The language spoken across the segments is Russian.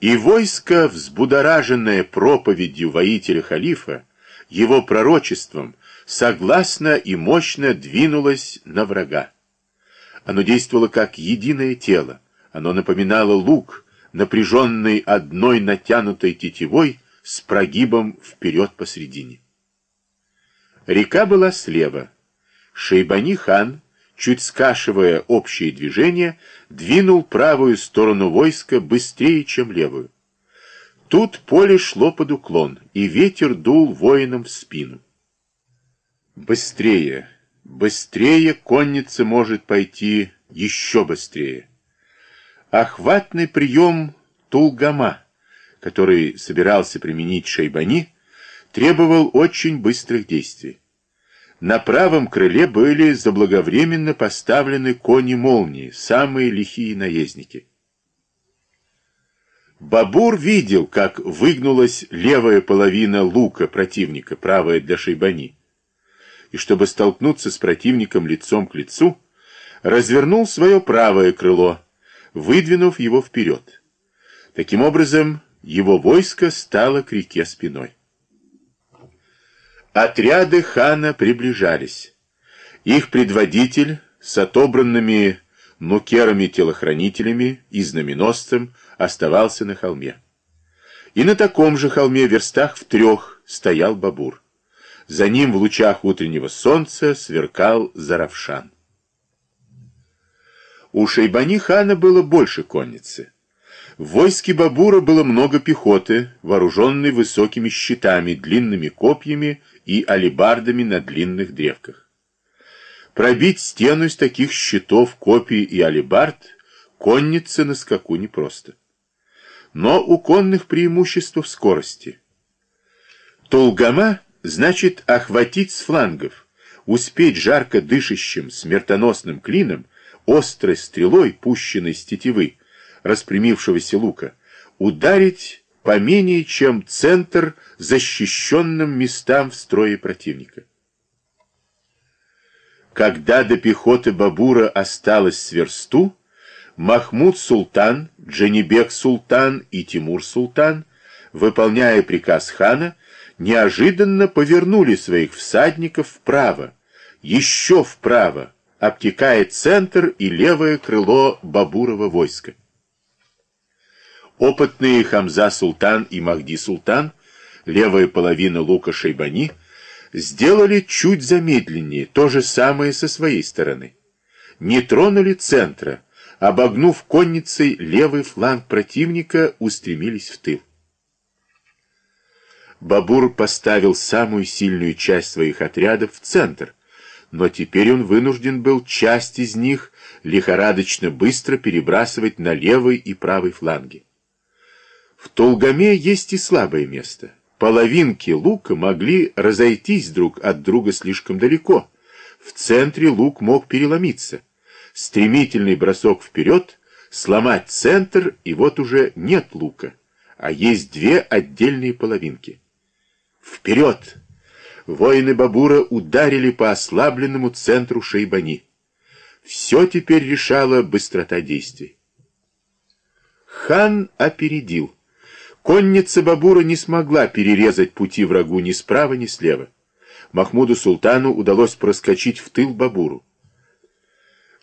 И войско, взбудораженное проповедью воителя халифа, его пророчеством, согласно и мощно двинулось на врага. Оно действовало как единое тело, оно напоминало лук, напряженный одной натянутой тетивой с прогибом вперед посредине. Река была слева. Шейбани-хан, чуть скашивая общее движение, двинул правую сторону войска быстрее, чем левую. Тут поле шло под уклон, и ветер дул воинам в спину. Быстрее, быстрее конница может пойти еще быстрее. Охватный прием Тулгама, который собирался применить Шейбани, требовал очень быстрых действий. На правом крыле были заблаговременно поставлены кони-молнии, самые лихие наездники. Бабур видел, как выгнулась левая половина лука противника, правая для Шейбани. И чтобы столкнуться с противником лицом к лицу, развернул свое правое крыло, выдвинув его вперед. Таким образом, его войско стало к реке спиной. Отряды хана приближались. Их предводитель с отобранными нукерами-телохранителями и знаменосцем оставался на холме. И на таком же холме, верстах в трех, стоял Бабур. За ним в лучах утреннего солнца сверкал Заравшан. У Шейбани хана было больше конницы. В войске Бабура было много пехоты, вооруженной высокими щитами, длинными копьями и алебардами на длинных древках. Пробить стену из таких щитов, копий и алебард коннице на скаку непросто. Но у конных преимущество в скорости. Толгама значит охватить с флангов, успеть жарко дышащим смертоносным клином, острой стрелой, пущенной с тетивы, распрямившегося лука, ударить по менее чем центр защищенным местам в строе противника. Когда до пехоты Бабура осталось с версту, Махмуд Султан, Джанибек Султан и Тимур Султан, выполняя приказ хана, неожиданно повернули своих всадников вправо, еще вправо, обтекая центр и левое крыло Бабурова войска. Опытные Хамза Султан и Махди Султан, левая половина лука Шейбани, сделали чуть замедленнее то же самое со своей стороны. Не тронули центра, обогнув конницей левый фланг противника, устремились в тыл. Бабур поставил самую сильную часть своих отрядов в центр, но теперь он вынужден был часть из них лихорадочно быстро перебрасывать на левый и правый фланги. В Толгаме есть и слабое место. Половинки лука могли разойтись друг от друга слишком далеко. В центре лук мог переломиться. Стремительный бросок вперед, сломать центр, и вот уже нет лука, а есть две отдельные половинки. Вперед! Воины Бабура ударили по ослабленному центру Шейбани. Все теперь решала быстрота действий. Хан опередил. Конница Бабура не смогла перерезать пути врагу ни справа, ни слева. Махмуду Султану удалось проскочить в тыл Бабуру.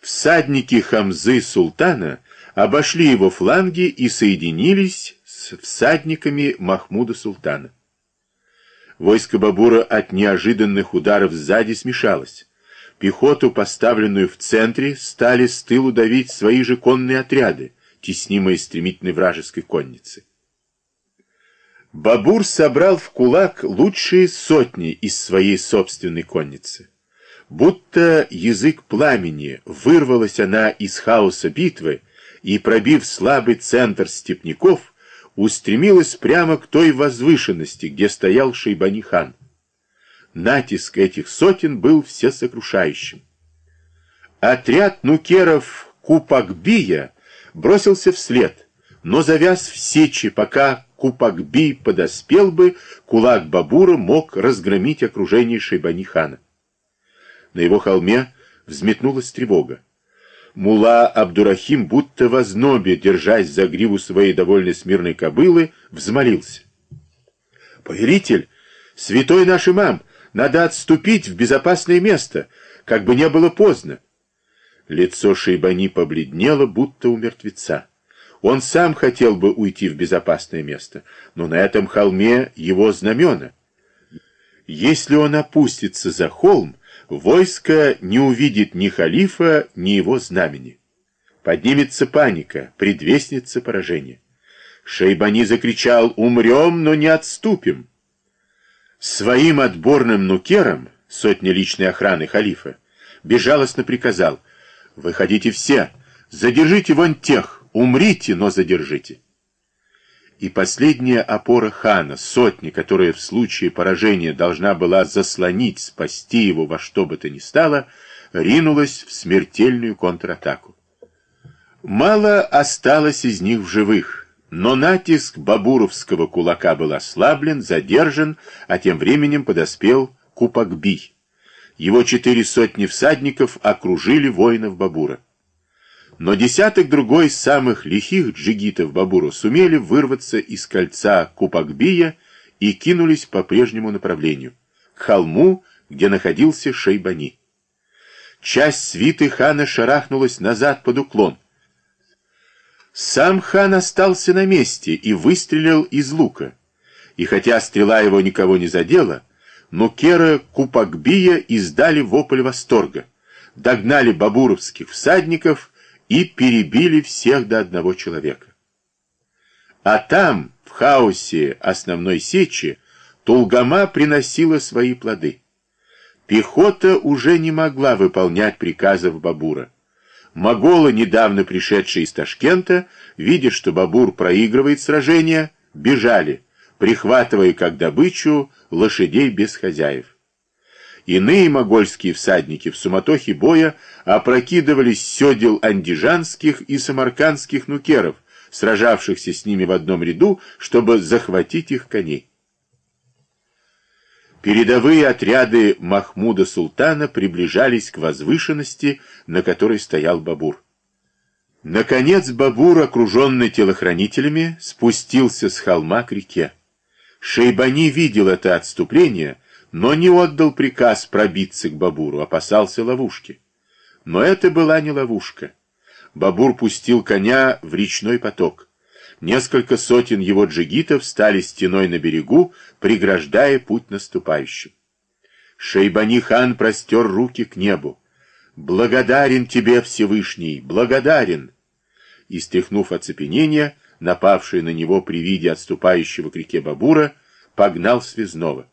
Всадники Хамзы Султана обошли его фланги и соединились с всадниками Махмуда Султана. Войско Бабура от неожиданных ударов сзади смешалось. Пехоту, поставленную в центре, стали с тылу давить свои же конные отряды, теснимые стремительной вражеской конницы. Бабур собрал в кулак лучшие сотни из своей собственной конницы. Будто язык пламени, вырвалась она из хаоса битвы и, пробив слабый центр степняков, устремилась прямо к той возвышенности, где стоял Шейбани-хан. Натиск этих сотен был всесокрушающим. Отряд нукеров Купакбия бросился вслед, но завяз в сечи, пока Купакби подоспел бы, кулак Бабура мог разгромить окружение Шейбани-хана. На его холме взметнулась тревога. Мула Абдурахим, будто в ознобе, держась за гриву своей довольно смирной кобылы, взмолился. «Повелитель, святой наш имам, надо отступить в безопасное место, как бы не было поздно». Лицо Шейбани побледнело, будто у мертвеца. Он сам хотел бы уйти в безопасное место, но на этом холме его знамена. Если он опустится за холм, войско не увидит ни халифа, ни его знамени. Поднимется паника, предвестница поражения. Шейбани закричал «Умрем, но не отступим!» Своим отборным нукерам, сотня личной охраны халифа, безжалостно приказал «Выходите все, задержите вон тех, умрите, но задержите!» и последняя опора хана, сотни, которая в случае поражения должна была заслонить, спасти его во что бы то ни стало, ринулась в смертельную контратаку. Мало осталось из них в живых, но натиск бабуровского кулака был ослаблен, задержан, а тем временем подоспел Купакби. Его четыре сотни всадников окружили воинов Бабура но десяток другой самых лихих джигитов Бабуру сумели вырваться из кольца Купакбия и кинулись по прежнему направлению, к холму, где находился Шейбани. Часть свиты хана шарахнулась назад под уклон. Сам хан остался на месте и выстрелил из лука. И хотя стрела его никого не задела, но Кера Купакбия издали вопль восторга, догнали бабуровских всадников и перебили всех до одного человека. А там, в хаосе основной сечи, Тулгама приносила свои плоды. Пехота уже не могла выполнять приказов Бабура. Моголы, недавно пришедшие из Ташкента, видя, что Бабур проигрывает сражение, бежали, прихватывая как добычу лошадей без хозяев. Иные могольские всадники в суматохе боя опрокидывались седел андижанских и самаркандских нукеров, сражавшихся с ними в одном ряду, чтобы захватить их коней. Передовые отряды Махмуда Султана приближались к возвышенности, на которой стоял Бабур. Наконец Бабур, окруженный телохранителями, спустился с холма к реке. Шейбани видел это отступление, но не отдал приказ пробиться к Бабуру, опасался ловушки. Но это была не ловушка. Бабур пустил коня в речной поток. Несколько сотен его джигитов стали стеной на берегу, преграждая путь наступающим. Шейбани-хан простер руки к небу. «Благодарен тебе, Всевышний, благодарен!» И, стряхнув оцепенение, напавший на него при виде отступающего к реке Бабура, погнал связного.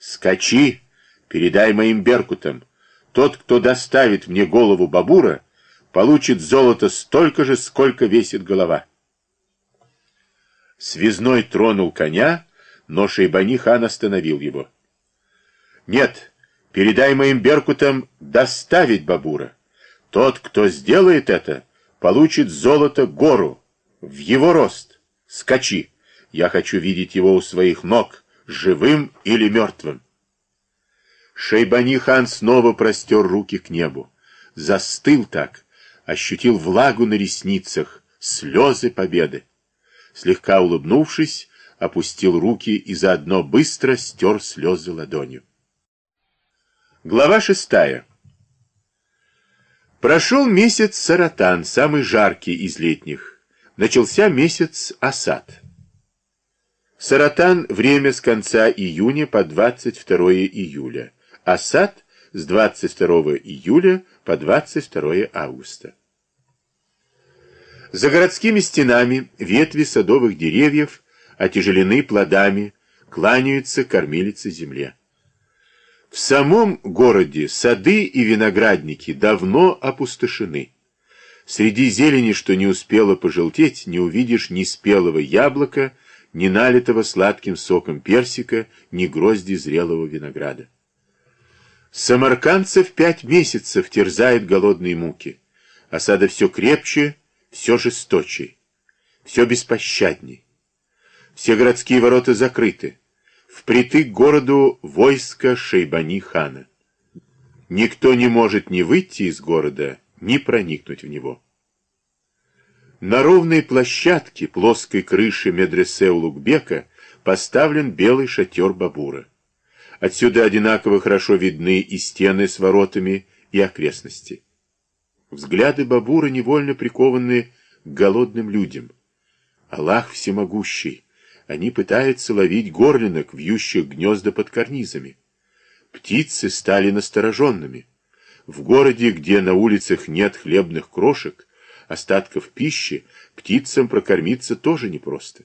Скачи, передай моим беркутам. Тот, кто доставит мне голову бабура, получит золото столько же, сколько весит голова. Связной тронул коня, но Шейбани хан остановил его. Нет, передай моим беркутам доставить бабура. Тот, кто сделает это, получит золото гору, в его рост. Скачи, я хочу видеть его у своих ног, живым или мертвым. Шейбани-хан снова простер руки к небу. Застыл так, ощутил влагу на ресницах, слезы победы. Слегка улыбнувшись, опустил руки и заодно быстро стер слезы ладонью. Глава шестая. Прошел месяц Саратан, самый жаркий из летних. Начался месяц Асад. Саратан – время с конца июня по 22 июля. Асад с 22 июля по 22 августа. За городскими стенами ветви садовых деревьев отяжелены плодами, кланяются кормилицы земле. В самом городе сады и виноградники давно опустошены. Среди зелени, что не успело пожелтеть, не увидишь ни спелого яблока, ни налитого сладким соком персика, ни грозди зрелого винограда. Самаркандцев пять месяцев терзает голодные муки. Осада все крепче, все жесточе, все беспощадней. Все городские ворота закрыты. Впритык к городу войско Шейбани-хана. Никто не может ни выйти из города, ни проникнуть в него. На ровной площадке плоской крыши медресе Улугбека поставлен белый шатер Бабура. Отсюда одинаково хорошо видны и стены с воротами, и окрестности. Взгляды Бабура невольно прикованы к голодным людям. Аллах всемогущий, они пытаются ловить горлинок, вьющих гнезда под карнизами. Птицы стали настороженными. В городе, где на улицах нет хлебных крошек, остатков пищи, птицам прокормиться тоже непросто.